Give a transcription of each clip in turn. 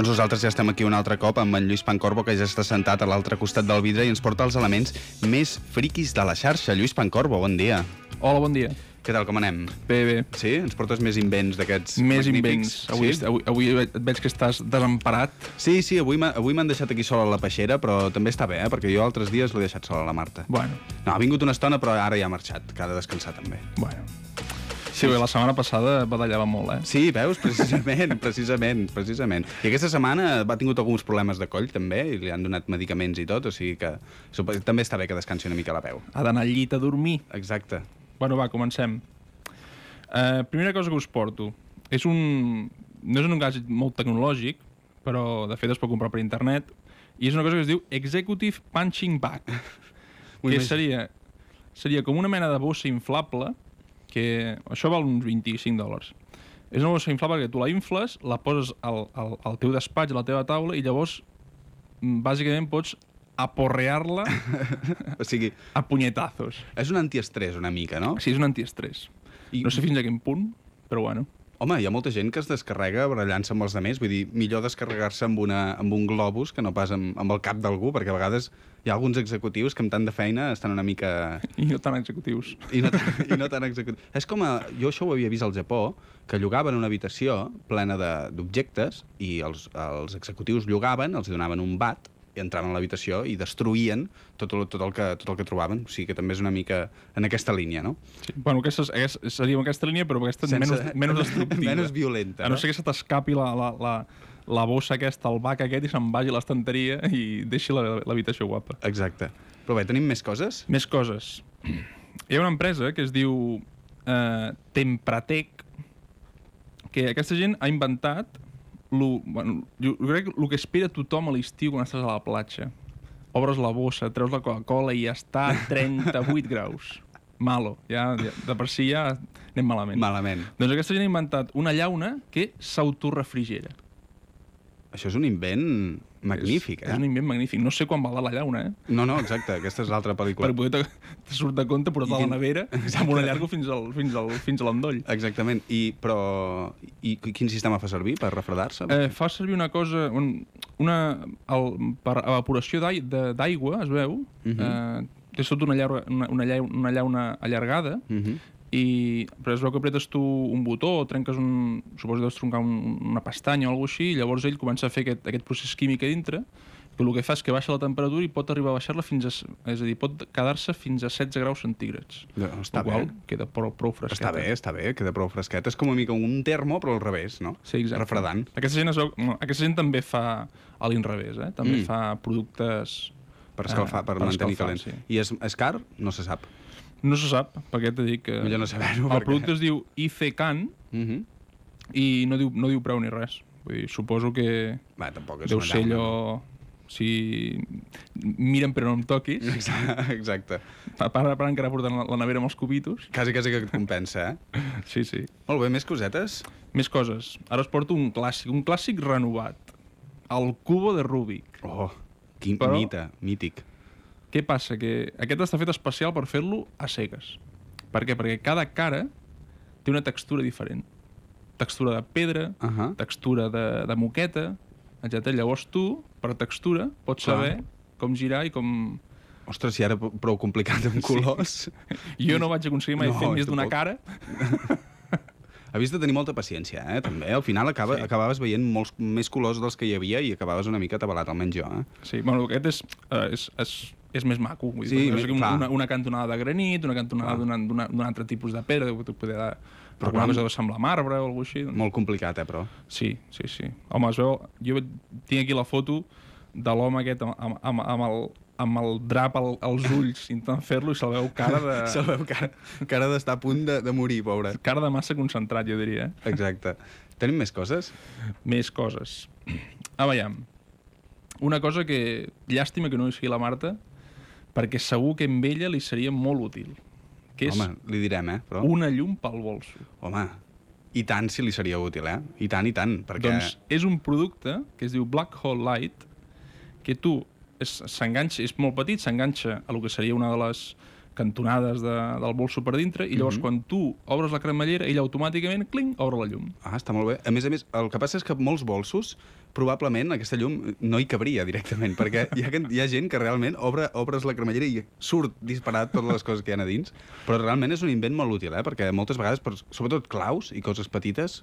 Doncs nosaltres ja estem aquí un altre cop amb en Lluís Pancorbo, que ja està sentat a l'altre costat del vidre i ens porta els elements més friquis de la xarxa. Lluís Pancorbo, bon dia. Hola, bon dia. Què tal, com anem? Bé, bé. Sí? Ens portes més invents d'aquests Més magnífics? invents. Avui, sí? avui, avui et veig que estàs desemparat. Sí, sí, avui m'han deixat aquí sola a la peixera, però també està bé, eh? perquè jo altres dies l'he deixat sola a la Marta. Bueno, No, ha vingut una estona, però ara ja ha marxat, que ha de descansar també. bueno. Sí, bé, la setmana passada badallava molt, eh? Sí, veus? Precisament, precisament, precisament. I aquesta setmana va tingut alguns problemes de coll, també, i li han donat medicaments i tot, o sigui que també està bé que descansi una mica la veu. Ha d'anar al llit a dormir. Exacte. Bueno, va, comencem. Uh, primera cosa que us porto. És un... No és un gadget molt tecnològic, però de fet es pot comprar per internet, i és una cosa que es diu Executive Punching Bag, que seria, seria com una mena de bossa inflable, que això val uns 25 dòlars. És una bossa inflable que tu la infles, la poses al, al, al teu despatx, a la teva taula, i llavors, mm, bàsicament, pots aporrear-la O sigui, a punyetazos. és un antiestrès una mica, no? Sí, és un antiestrès. I- I... No sé fins a quin punt, però bueno. Home, hi ha molta gent que es descarrega barallant-se amb els altres, vull dir, millor descarregar-se amb, una, amb un globus que no pas amb, amb el cap d'algú, perquè a vegades hi ha alguns executius que amb tant de feina estan una mica... I no tan executius. I no, tan- i no tan executius. És com a... Jo això ho havia vist al Japó, que llogaven una habitació plena de- d'objectes i els, els executius llogaven, els donaven un bat, i entraven a l'habitació i destruïen tot el, tot, el que, tot el que trobaven. O sigui que també és una mica en aquesta línia, no? Sí. Bueno, aquesta, és, seria en aquesta línia, però aquesta Sense... menys, menys destructiva. menys violenta, A no no? ser que se t'escapi la, la, la, la bossa aquesta, el bac aquest, i se'n vagi a l'estanteria i deixi la- l'habitació guapa. Exacte. Però bé, tenim més coses? Més coses. Hi ha una empresa que es diu eh, Tempratec, que aquesta gent ha inventat lo, bueno, jo crec que el que espera tothom a l'estiu quan estàs a la platja. Obres la bossa, treus la Coca-Cola i ja està a 38 graus. Malo. Ja, ja, de per si ja anem malament. Malament. Doncs aquesta gent ha inventat una llauna que s'autorefrigera. Això és un invent magnífic, és, eh? És un invent magnífic. No sé quan valdrà la llauna, eh? No, no, exacte, aquesta és l'altra pel·lícula. Per poder te, te surt de compte portar I- la nevera amb una llarga fins al, fins al, fins a l'endoll. Exactament. I, però, i quin sistema fa servir per refredar-se? Eh, fa servir una cosa, un- una, el, per evaporació d'aigua, es veu, Mhm. eh, té sota una, llarga, una, una, llau, una llauna allargada, Uh -huh. I però es veu que apretes tu un botó o trenques un... suposo que deus troncar un, una pestanya o alguna cosa així, i llavors ell comença a fer aquest, aquest procés químic a dintre, que el que fa és que baixa la temperatura i pot arribar a baixar-la fins a... És a dir, pot quedar-se fins a 16 graus centígrads. No, està qual bé. queda prou, prou fresqueta. Està bé, està bé, queda prou fresquet. És com una mica un termo, però al revés, no? Sí, exacte. Refredant. Aquesta gent, es veu, no, aquesta gent també fa a l'inrevés, eh? També Mm. fa productes... Per escalfar, eh, per, mantenir escalfar, calent. Sí. I és, és car? No se sap. No se sap, perquè t'he dit que... Millor no saber-ho, El perquè- producte es diu ICCAN Uh -huh. i no diu, no diu preu ni res. Vull dir, suposo que Va, tampoc és deu ser allò... Si miren però no em toquis, no? Exacte, Exacte. a part, a part encara portant la, la nevera amb els cubitos. Quasi, quasi que et compensa, eh? Sí, sí. Molt bé, més cosetes? Més coses. Ara us porto un clàssic, un clàssic renovat. El cubo de Rubik. Oh, quin Però- mite, mític. Què passa? Que aquest està fet especial per fer-lo a cegues. Per què? Perquè cada cara té una textura diferent. Textura de pedra, Uh -huh. textura de, de moqueta, etc. Llavors tu, per textura, pots Clar. saber com girar i com... Ostres, si ara prou complicat amb colors... Jo no vaig aconseguir mai No, fer més d'una cara. Havies de tenir molta paciència, eh? També. Al final acaba, Sí. acabaves veient molts més colors dels que hi havia i acabaves una mica atabalat, almenys jo, eh? Sí, bueno, aquest és, uh, és, és, és més maco. Vull dir, Sí, és clar. una, una cantonada de granit, una cantonada d'un altre tipus de pedra, que poder dar Però alguna clar, cosa que sembla marbre o alguna així. Doncs... Molt complicat, eh, però. Sí, sí, sí. Home, es veu... Jo tinc aquí la foto de l'home aquest amb, amb, amb, amb, el, amb el drap al, als ulls intentant fer-lo i se'l veu cara de... Se'l veu cara, cara d'estar a punt de, de morir, pobre. cara de massa concentrat, jo diria. eh? Exacte. Tenim més coses? Més coses. A veure, una cosa que... Llàstima que no hi sigui la Marta, perquè segur que amb ella li seria molt útil. Que és Home, li direm, eh? Però... una llum pel bolso. Home, i tant si li seria útil, eh? I tant, i tant, perquè... Doncs és un producte que es diu Black Hole Light, que tu s'enganxa, és molt petit, s'enganxa a lo que seria una de les cantonades de, del bolso per dintre, i llavors Mhm. quan tu obres la cremallera, ell automàticament, cling, obre la llum. Ah, està molt bé. A més a més, el que passa és que molts bolsos probablement aquesta llum no hi cabria directament, perquè hi ha, hi ha gent que realment obre, obres la cremallera i surt disparat totes les coses que hi ha a dins, però realment és un invent molt útil, eh? perquè moltes vegades, per, sobretot claus i coses petites,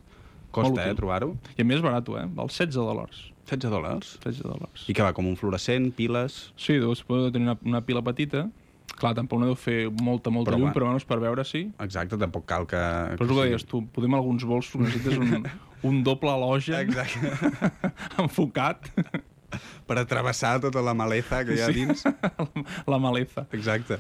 costa eh, trobar-ho. I a més barat, eh? Val 16 dòlars. 16 dòlars. 16 dòlars. I que va, com un fluorescent, piles... Sí, deus poder tenir una, una pila petita. Clar, tampoc no deu fer molta, molta Però llum, però almenys per veure sí. Exacte, tampoc cal que... Però és el que deies tu, podem alguns vols necessites un, un doble Exacte. enfocat, per atravessar tota la maleza que hi ha Sí. dins. la maleza. Exacte.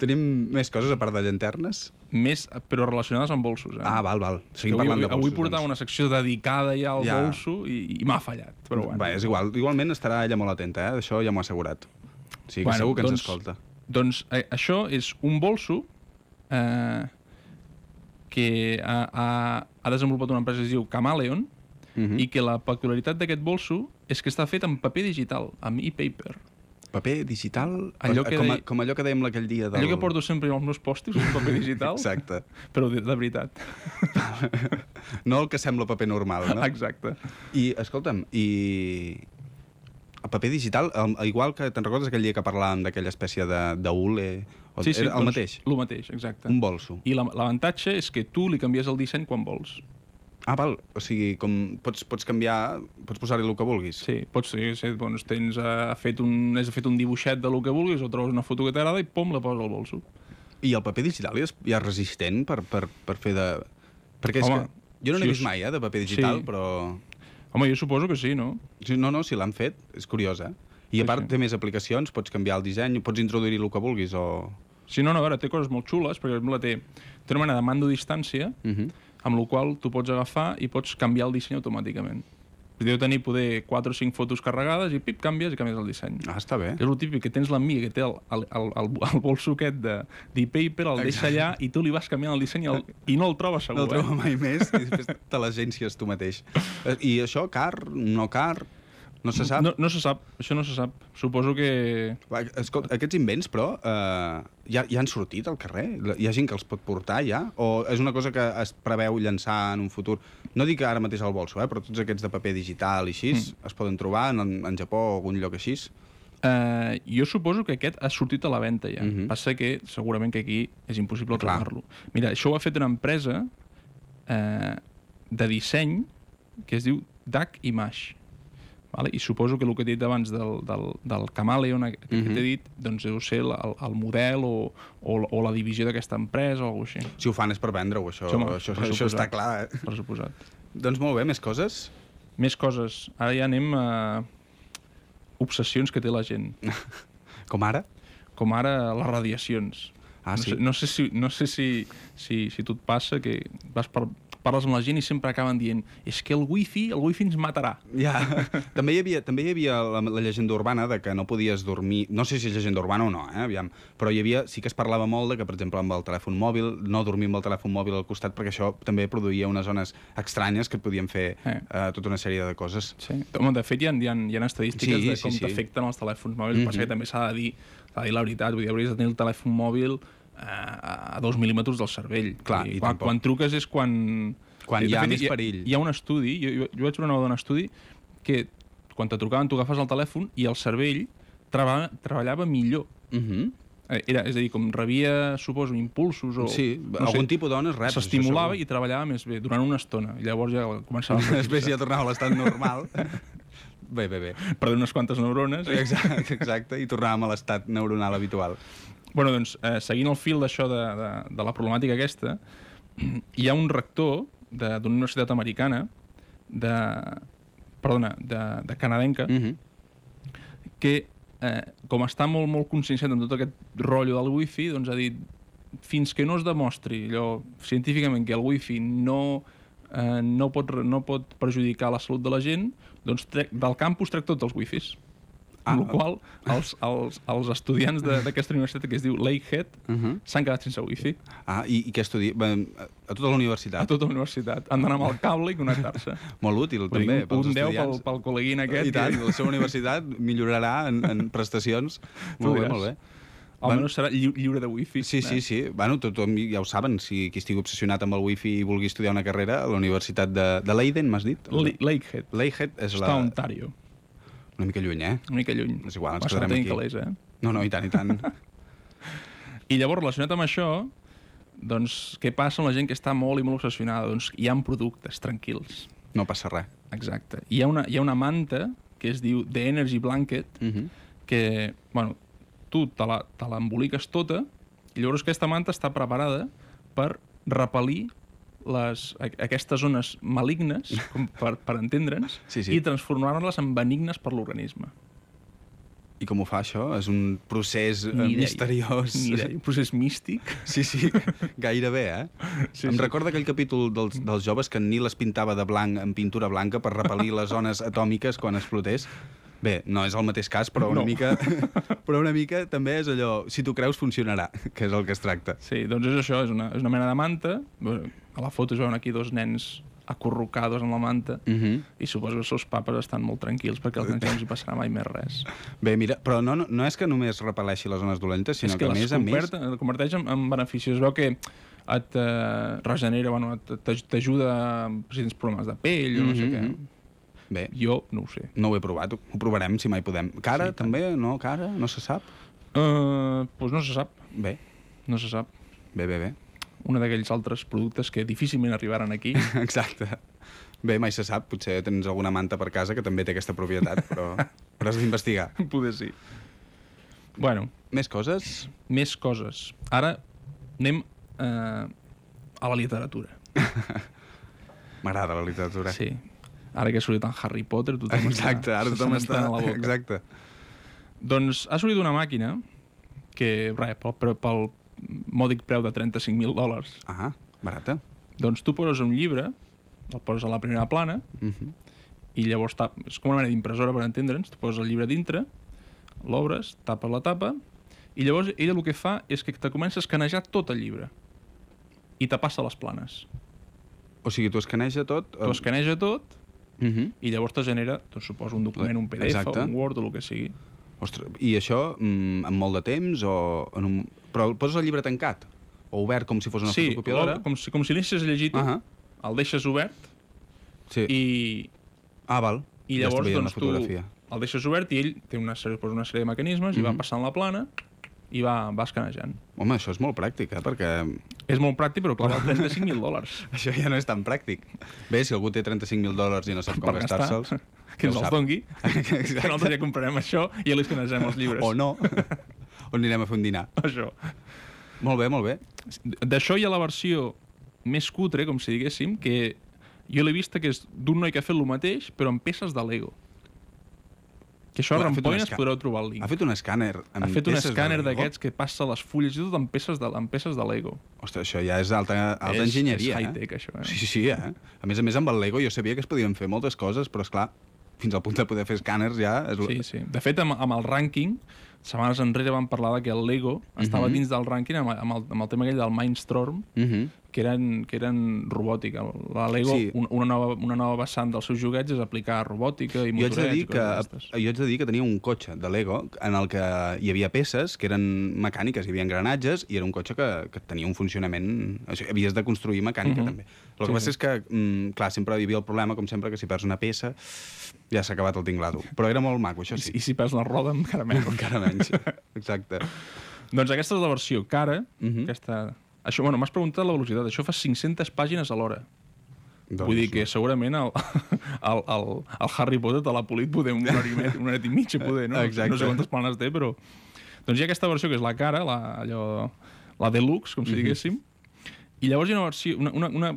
Tenim més coses a part de llanternes? Més, però relacionades amb bolsos. Eh? Ah, val, val. Seguim avui, parlant de bolsos. avui portava una secció dedicada ja al Ja. bolso i, i m'ha fallat. Però bueno. Va, és igual. Igualment estarà ella molt atenta, eh? D'això ja m'ho ha assegurat. Sí, que Bueno, segur que ens doncs- escolta. Doncs eh, això és un bolso eh, que ha, ha, ha desenvolupat una empresa que es diu Camaleon Mhm. i que la peculiaritat d'aquest bolso és que està fet en paper digital, amb e-paper. Paper digital, Allò que com, a, dei- com allò que dèiem aquell dia del... Allò que porto sempre als meus pòstits, un paper digital, Exacte. però de, de veritat. No el que sembla paper normal, no? Exacte. I, escolta'm, i... El paper digital, el, igual que te'n recordes aquell dia que parlàvem d'aquella espècie? O, Sí, sí, era el doncs, mateix? El mateix, exacte. Un bolso. I la- l'avantatge és que tu li canvies el disseny quan vols. Ah, val. O sigui, com pots, pots canviar, pots posar-hi el que vulguis. Sí, pots sí, sí, doncs tens uh, fet un, has fet un dibuixet de lo que vulguis o trobes una foto que t'agrada i pom, la poses al bolso. I el paper digital ja és, ja és resistent per, per, per fer de... Perquè és Home, que jo no n'he si vist us- mai, eh, de paper digital, Sí. però... Home, jo suposo que sí, no? Sí, No, no, si l'han fet, és curiós, eh? I Sí, a part sí. té més aplicacions, pots canviar el disseny, pots introduir-hi el que vulguis o... Sí, no, no, a veure, té coses molt xules, perquè, per exemple, té, té una mena de mando a distància, Uh -huh. amb la qual tu pots agafar i pots canviar el disseny automàticament. Deu tenir poder 4 o 5 fotos carregades i pip, canvies i canvies el disseny. Ah, està bé. És el típic que tens l'amiga que té el, el, el, el, el bolso aquest de d'e-paper, el deixa allà i tu li vas canviant el disseny i, el, i no el trobes segur, No el trobo eh? mai més i després te l'agències tu mateix. Eh, I això, car, no car, no se sap? No, no se sap, això no se sap. Suposo que... Escolta, aquests invents, però, eh, ja, ja han sortit al carrer? Hi ha gent que els pot portar ja? O és una cosa que es preveu llançar en un futur? No dic ara mateix al bolso, eh, però tots aquests de paper digital i així mm. es poden trobar en, en Japó o algun lloc així? Uh, jo suposo que aquest ha sortit a la venda ja. Mhm. Passa que segurament que aquí és impossible trobar-lo. Mira, això ho ha fet una empresa uh, de disseny que es diu DAC Image. Vale? I suposo que el que he dit abans del, del, del Camaleon que, que Mhm. t'he dit, doncs deu ser el, el model o, o, o la divisió d'aquesta empresa o alguna així. Si ho fan és per vendre-ho, això, Sí, home, això, per això està clar. Eh? Per suposat. Doncs molt bé, més coses? Més coses. Ara ja anem a obsessions que té la gent. Com ara? com ara les radiacions. Ah, sí? no, sé, no sé, si, no sé si, si, si tu et passa que vas per, parles amb la gent i sempre acaben dient és que el wifi, el wifi ens matarà. Ja. també hi havia, també hi havia la, la llegenda urbana de que no podies dormir... No sé si és llegenda urbana o no, eh? Aviam. Però hi havia, sí que es parlava molt de que, per exemple, amb el telèfon mòbil, no dormir amb el telèfon mòbil al costat perquè això també produïa unes zones estranyes que et podien fer Eh. eh, tota una sèrie de coses. Sí. Home, de fet, hi ha, hi ha, hi ha estadístiques Sí, de sí, com sí. t'afecten els telèfons mòbils. Mm. -hmm. Passa que també s'ha de dir s'ha de dir la veritat. Vull dir, hauries de tenir el telèfon mòbil eh, a dos mil·límetres del cervell. Clar, dir, i quan, quan truques és quan... Quan hi ha fet, més perill. Hi ha un estudi, jo, jo, jo vaig veure una vegada un estudi, que quan te trucaven tu agafes el telèfon i el cervell treballava, treballava millor. Uh -huh. Eh, Era, és a dir, com rebia, suposo, impulsos o... Sí, algun tipus d'ones això S'estimulava i treballava més bé durant una estona. I llavors ja començava a Després ja tornava a l'estat normal. bé, bé, bé. perdre unes quantes neurones. I... Exacte, exacte, i tornàvem a l'estat neuronal habitual. Bueno, doncs, eh, seguint el fil d'això de, de, de la problemàtica aquesta, hi ha un rector de- d'una universitat americana, de, perdona, de, de canadenca, Uh -huh. que, eh, com està molt, molt conscienciat en tot aquest rotllo del wifi, doncs ha dit fins que no es demostri allò científicament que el wifi no, eh, no, pot, no pot perjudicar la salut de la gent, doncs del campus trec tots els wifis. Ah. Amb la qual els, els, els estudiants de- d'aquesta universitat que es diu Lakehead Uh -huh. s'han quedat sense wifi Ah, i, i què estudia? A tota la universitat? a tota la universitat. Han d'anar amb el cable i connectar-se. Molt útil, Vull dir, també, un, pels un 10 pel, estudiants. pel col·leguin aquest. I tant, que- la seva universitat millorarà en, en prestacions. Molt bé, molt bé. Almenys serà lli lliure de wifi. Sí, sí, eh? sí. Bueno, tothom ja ho saben, si qui estigui obsessionat amb el wifi i vulgui estudiar una carrera a la Universitat de, de Leiden, m'has dit? Lakehead. Lakehead és Està la... a Ontario. Una mica lluny, eh? Una mica lluny. És igual, ens Bastante quedarem aquí. calés, eh? No, no, i tant, i tant. I llavors, relacionat amb això, doncs, què passa amb la gent que està molt i molt obsessionada? Doncs hi ha productes tranquils. No passa res. Exacte. Hi ha una, hi ha una manta que es diu The Energy Blanket, Uh -huh. que, bueno, tu te l'emboliques tota i llavors aquesta manta està preparada per repel·lir les, aquestes zones malignes, com per, per entendre'ns, Sí, sí. i transformar-les en benignes per l'organisme. I com ho fa això? És un procés eh, Ni idea. misteriós. Ni idea. Un procés místic. Sí, sí, gairebé, eh? Sí, em sí. recorda aquell capítol dels, dels joves que en Nil es pintava de blanc amb pintura blanca per repel·lir les zones atòmiques quan explotés. Bé, no és el mateix cas, però una, No. mica, però una mica també és allò, si tu creus funcionarà, que és el que es tracta. Sí, doncs és això, és una, és una mena de manta. A la foto es veuen aquí dos nens acurrucados en la manta Uh -huh. i suposo que els seus papes estan molt tranquils perquè als nens no els hi passarà mai més res. Bé, mira, però no, no, no és que només repel·leixi les zones dolentes, sinó és que, que, a més a més... convert, converteix en, en beneficis. Es veu que et eh, regenera, bueno, t'ajuda si tens problemes de pell o no sé Mhm. què. Bé, Jo no ho sé. no ho he provat, ho provarem si mai podem. Cara, Sí, també? No, cara? No se sap? Uh, doncs no se sap, Bé, no se sap. bé, bé, bé. Un d'aquells altres productes que difícilment arribaran aquí. Exacte. Bé, mai se sap, potser tens alguna manta per casa que també té aquesta propietat, però, però has d'investigar. Poder sí. Bueno, Més coses? més coses. Ara anem eh, a la literatura. M'agrada la literatura. Sí. Ara que ha sortit en Harry Potter, tothom Exacte, ara se tothom està... a la boca. Exacte. Doncs ha sortit una màquina que, res, pel, pel, pel mòdic preu de 35.000 dòlars, Ah, barata. doncs tu poses un llibre, el poses a la primera plana, Uh -huh. i llavors tap, és com una mena d'impressora per entendre'ns, tu poses el llibre dintre, l'obres, tapes la tapa, i llavors ella el que fa és que te comença a escanejar tot el llibre i te passa les planes. O sigui, tu escaneja tot... Tu escaneja tot Uh -huh. i llavors te genera, doncs, suposo, un document, un PDF, Exacte. un Word o el que sigui. Ostres, i això mm, en molt de temps o... En un... Però el poses el llibre tancat? O obert com si fos una sí, fotocopiadora? com si, com si l'haguessis llegit, uh Ahà. el deixes obert Sí. i, Ah, val. i ja llavors veient doncs, tu el deixes obert i ell té una sèrie, una sèrie de mecanismes i va Mhm. passant la plana i va, va escanejant. Home, això és molt pràctic, eh? Perquè És molt pràctic, però clar, val 35.000 dòlars. això ja no és tan pràctic. Bé, si algú té 35.000 dòlars i no sap com gastar-se'ls... que ens els dongui, que nosaltres ja comprarem això i li escanejarem els llibres. O no. o anirem a fer un dinar. Això. Molt bé, molt bé. D'això hi ha la versió més cutre, com si diguéssim, que jo l'he vista que és d'un noi que ha fet el mateix, però amb peces de Lego. Que això a Rampoines podreu trobar el link. Ha fet un escàner amb Ha fet un escàner d'aquests que passa les fulles i tot amb peces de, amb peces de Lego. Ostres, això ja és alta, alta és, enginyeria, és eh? high-tech, això. Eh? Sí, sí, sí, eh? A més a més, amb el Lego jo sabia que es podien fer moltes coses, però, és clar fins al punt de poder fer escàners ja... És... Sí, sí. De fet, amb, amb el rànquing, setmanes enrere vam parlar de que el Lego estava Mhm. dins del rànquing amb, amb, el, amb el tema aquell del Mindstorm, Uh -huh. Que eren, que eren robòtica. La Lego, Sí. sí. un, una, nova, una nova vessant dels seus joguets és aplicar robòtica i Jo haig, de motorets dir i que, jo haig de dir que tenia un cotxe de Lego en el que hi havia peces que eren mecàniques, hi havia engranatges i era un cotxe que, que tenia un funcionament... Això, havies de construir mecànica, Mhm. també. El que Sí, passa sí. és que, mm, clar, sempre hi havia el problema, com sempre, que si perds una peça ja s'ha acabat el tinglado. Però era molt maco, això I, sí. I si perds la roda, encara menys. Encara menys. Exacte. doncs aquesta és la versió cara. Mhm. aquesta... Això, bueno, m'has preguntat la velocitat. Això fa 500 pàgines a l'hora. Doncs, Vull dir que segurament el, el, el, el Harry Potter te l'ha polit poder una hora i, met, una hora i mitja, poder, no? Exacte. No sé quantes planes té, però... Doncs hi ha aquesta versió que és la cara, la, allò, la deluxe, com si Mhm. diguéssim, i llavors hi ha una versió, una, una, una,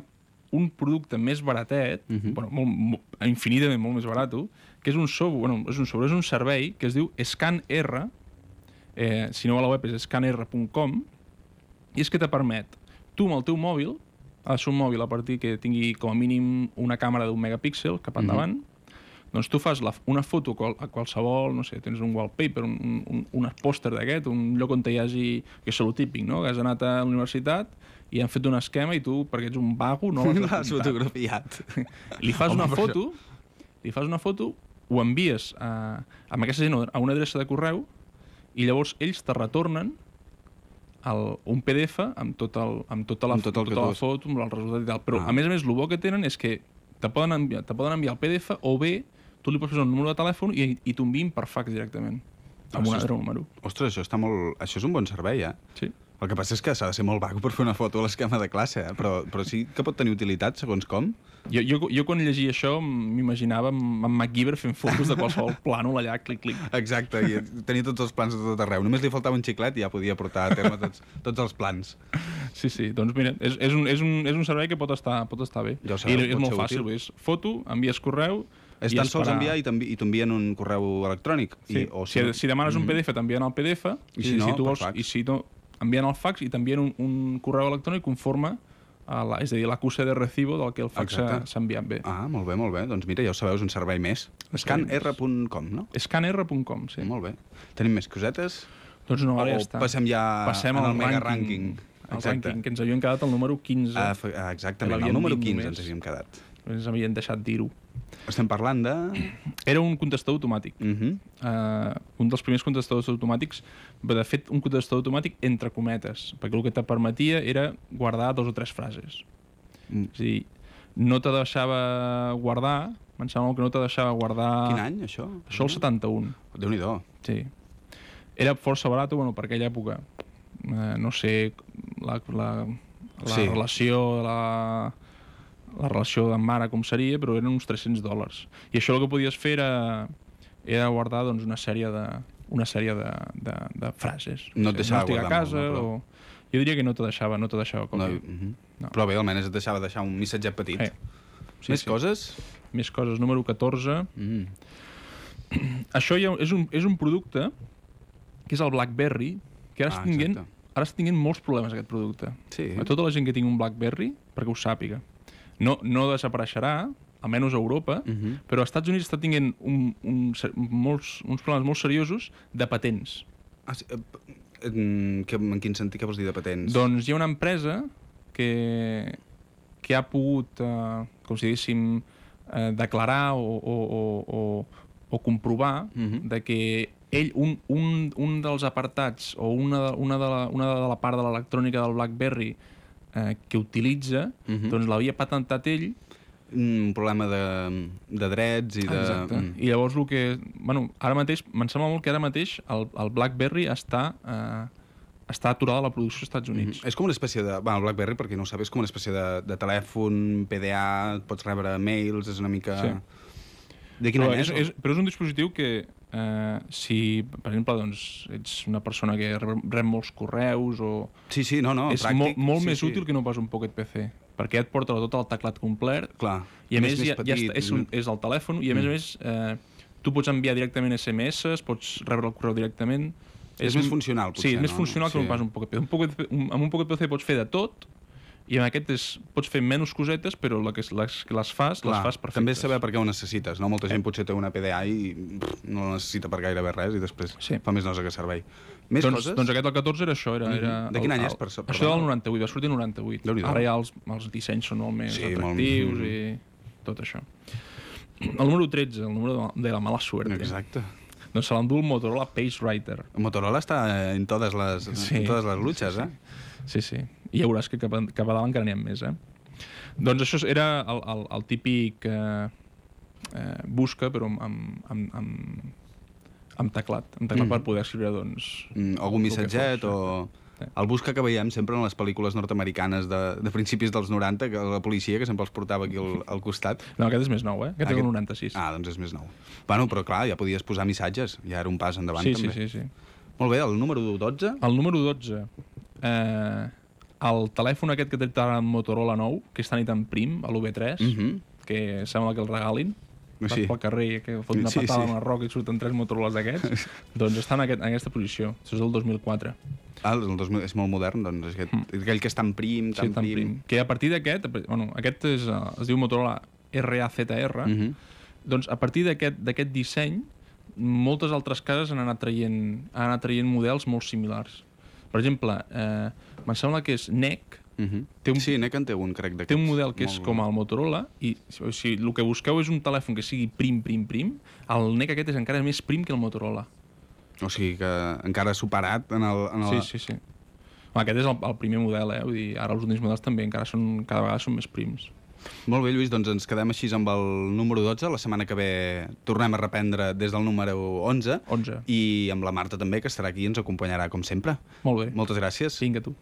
un producte més baratet, Mhm. bueno, molt, molt, infinitament molt més barat, que és un software, bueno, és un software, és un servei que es diu ScanR, eh, si no a la web és scanr.com, i és que te permet, tu amb el teu mòbil, ha de ser un mòbil a partir que tingui com a mínim una càmera d'un megapíxel cap endavant, doncs tu fas la, una foto qual, a qualsevol, no sé, tens un wallpaper, un, un, un pòster d'aquest, un lloc on hi hagi, que és el típic, no? que has anat a la universitat i han fet un esquema i tu, perquè ets un vago, no l'has fotografiat. Li fas Home, una foto, li fas una foto, ho envies a, amb aquesta gent a una adreça de correu i llavors ells te retornen el, un PDF amb, tot el, amb tota la, Amb tot el tota la foto, amb el resultat i tal. Però, Ah. a més a més, el bo que tenen és que te poden enviar, te poden enviar el PDF o bé tu li pots posar un número de telèfon i, i t'ho envien per fax directament. Amb un altre número. Ostres, això, està molt... això és un bon servei, eh? Sí. El que passa és que s'ha de ser molt vago per fer una foto a l'esquema de classe, eh? però, però sí que pot tenir utilitat, segons com. Jo, jo, jo quan llegia això m'imaginava amb MacGyver fent fotos de qualsevol plànol allà, clic, clic. Exacte, i tenia tots els plans de tot arreu. Només li faltava un xiclet i ja podia portar a terme tots, tots els plans. Sí, sí, doncs mira, és, és, un, és, un, és un servei que pot estar, pot estar bé. Ja sabeu, I és molt fàcil, útil. és foto, envies correu... És i tan sols enviar i t'envi- i t'envien un correu electrònic. Sí. I, o si, si demanes un PDF, t'envien el PDF, I si no, si tu vols, fax. i si no, envien el fax i t'envien un, un correu electrònic conforme a la, és a dir, l'acuse de recibo del que el fax s'ha enviat bé. Ah, molt bé, molt bé. Doncs mira, ja ho sabeu, és un servei més. scanr.com, no? Scanr.com, sí. Molt bé. Tenim més cosetes? Doncs no, ara ja està. passem ja Passem al el mega rànquing. El rànquing, que ens havíem quedat al número 15. Ah, ah, exactament, el número dit 15 només. ens havíem quedat. Ens havien deixat dir-ho. Estem parlant de... Era un contestador automàtic. Uh -huh. uh, un dels primers contestadors automàtics, de fet, un contestador automàtic entre cometes, perquè el que te permetia era guardar dos o tres frases. Mm. És a dir, no te deixava guardar, em sembla que no te deixava guardar... Quin any, això? Això el 71, Déu-n'hi-do. sí. Era força barat, bueno, per aquella època. Eh, no sé, la, la, la Sí. relació la, la relació de mare com seria, però eren uns 300 dòlars. I això el que podies fer era, era guardar doncs, una sèrie de, una sèrie de, de, de frases. No et deixava a guardar casa, molt, no, però- o... Jo diria que no te deixava, no te deixava No, còpia. uh -huh. No. Però bé, almenys et deixava deixar un missatget petit. Eh, sí, Més sí. coses? Més coses. Número 14. Mm. Això ja és un, és un producte que és el BlackBerry, que ara Ah, tinguent, exacte. ara està tinguent molts problemes aquest producte. Sí. A tota la gent que tingui un BlackBerry, perquè ho sàpiga. No, no desapareixerà, almenys a Europa, Uh -huh. però als Estats Units està tinguent un, un, ser- molts, uns problemes molt seriosos de patents. Ah, sí, eh, en, que, en quin sentit? Què vols dir de patents? Doncs hi ha una empresa que, que ha pogut, eh, com si diguéssim, eh, declarar o, o, o, o, o comprovar Mhm. de que ell, un, un, un dels apartats o una, de- una, de la, una de la part de l'electrònica del BlackBerry eh, que utilitza, Mhm. doncs l'havia patentat ell Un problema de, de drets i de... Exacte. Mm. I llavors el que... Bueno, ara mateix, me'n sembla molt que ara mateix el, el BlackBerry està, eh, està aturada la producció als Estats Units. Mhm. És com una espècie de... Bueno, el BlackBerry, per qui no ho sap, és com una espècie de, de telèfon, PDA, pots rebre mails, és una mica... Sí. De quin Però any és? és, però és un dispositiu que, eh, si, per exemple, doncs, ets una persona que rep, molts correus o... Sí, sí, no, no, és pràctic. molt, molt sí, més sí. útil que no pas un Pocket PC, perquè et porta tot el teclat complet Clar. i a més, més ja, ja petit, està, és, un, és el telèfon i a més a Mm. més eh, tu pots enviar directament SMS, pots rebre el correu directament. És més funcional, potser, Sí, és més no? funcional que Sí. no pas un Pocket PC. Un Pocket, un, amb un Pocket PC pots fer de tot i amb aquest és, pots fer menys cosetes, però la que, es- les que les fas, les fas perfectes. també és saber per què ho necessites, no? Molta gent potser té una PDA i pff, no la necessita per gairebé res i després Sí. fa més nosa que servei. Més doncs, coses? doncs aquest, el 14, era això. Era, Mhm. era De quin el- any és, per sa- Això del 98, va sortir el 98. Déu-n'hi-do. Ara ja els, els dissenys són molt més Sí, sí, molt- atractius mhm. i tot això. El número 13, el número de la, mala suerte. Exacte. Doncs se l'endú el Motorola Pace Writer. Motorola està en totes les, Sí. en totes les luchas, eh? Sí, sí. I ja veuràs que cap, cap a dalt encara n'hi ha més, eh? Doncs això era el, el, el típic eh, eh, busca, però amb, amb, amb, amb, amb teclat. Amb teclat Mhm. per poder escriure, doncs... Mm, algun missatget o... Sí. El busca que veiem sempre en les pel·lícules nord-americanes de, de principis dels 90, que la policia que sempre els portava aquí al, al costat. No, aquest és més nou, eh? Aquest, és el 96. Ah, doncs és més nou. Bueno, però clar, ja podies posar missatges, ja era un pas endavant sí, sí, també. sí, sí. Molt bé, el número 12? El número 12. Eh, el telèfon aquest que té ara en Motorola nou, que està nit en prim, a l'UV3, Mm -hmm. que sembla que el regalin, vas Sí. pel carrer, que fot una Sí, patada sí. a una roca i surten tres Motoroles d'aquests, doncs està en, aquest, en aquesta posició. Això és el 2004. Ah, el 2000 és molt modern, doncs, és aquest, Mm. aquell que és tan prim, tan, Sí, tan prim. Que a partir d'aquest, bueno, aquest és, eh, es diu Motorola RAZR, Mm -hmm. doncs a partir d'aquest disseny, moltes altres cases han anat traient, han anat traient models molt similars. Per exemple, eh, me'n sembla que és NEC, Mm -hmm. Té un- Sí, n'ec en té un, crec, té un model que és com el Motorola i si, si el que busqueu és un telèfon que sigui prim, prim, prim, el NEC aquest és encara més prim que el Motorola. O sigui que encara superat en el... En el... Sí, sí, sí. Aquest és el, el primer model, eh? Vull dir, ara els últims models també encara són, cada vegada són més prims. Molt bé, Lluís, doncs ens quedem així amb el número 12. La setmana que ve tornem a reprendre des del número 11. 11. I amb la Marta també, que estarà aquí i ens acompanyarà com sempre. Molt bé. Moltes gràcies. Vinga, tu.